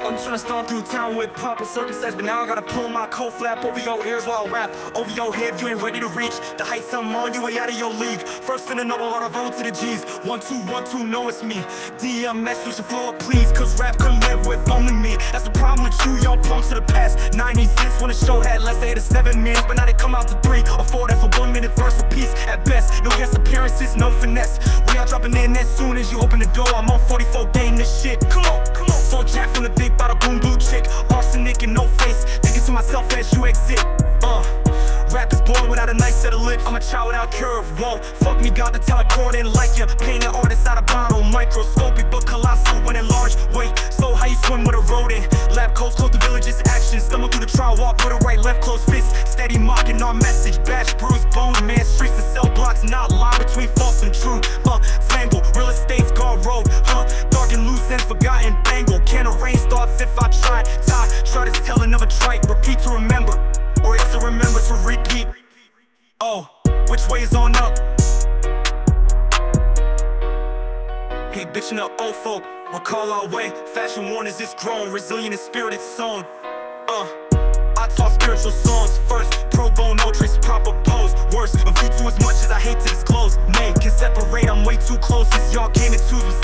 I'm just trying to storm through town with and circumstance, but now I gotta pull my coat flap over your ears while I rap. Over your head, you ain't ready to reach the heights I'm on, you way out of your league. First in number, on a road to the G's. One, two, one, two, know it's me. DMS, switch the floor, please, cause rap could live with only me. That's the problem with you, y'all punks to the past. 96 when the show had less than seven minutes, but now they come out to three or four. That's a one minute verse apiece at best. No guest appearances, no finesse. We are dropping in as soon as you open the door. I'm on 44 game this shit. Come on, to as you exit. Uh. Rap is born without a nice set of lips. I'm a child without curve. Whoa, fuck me, got the telecord like you. Painting artist out of bottle. Microscopic but colossal when enlarged. Wait, so how you swim with a rodent? Lab coats, close to villages, action. Stumble through the trial, walk with a right, left, close fist. Steady mocking our message. Bash, bruise, bone, man. Streets and cell blocks, not line between false and true. Uh, tangle, real estate's guard road. Huh, dark and loose and forgotten. Bangle, Can't arrange thoughts if I tried. Tie, try to tell another trite. Repeat to remember, Oh, which way is on up? Hey, bitchin' up old folk, we'll call our way. Fashion warners is grown, resilient and spirited song. Uh, I taught spiritual songs first. Pro bono trace proper pose. Worse, a view too as much as I hate to disclose. Nay, can separate, I'm way too close. As y'all came in twos with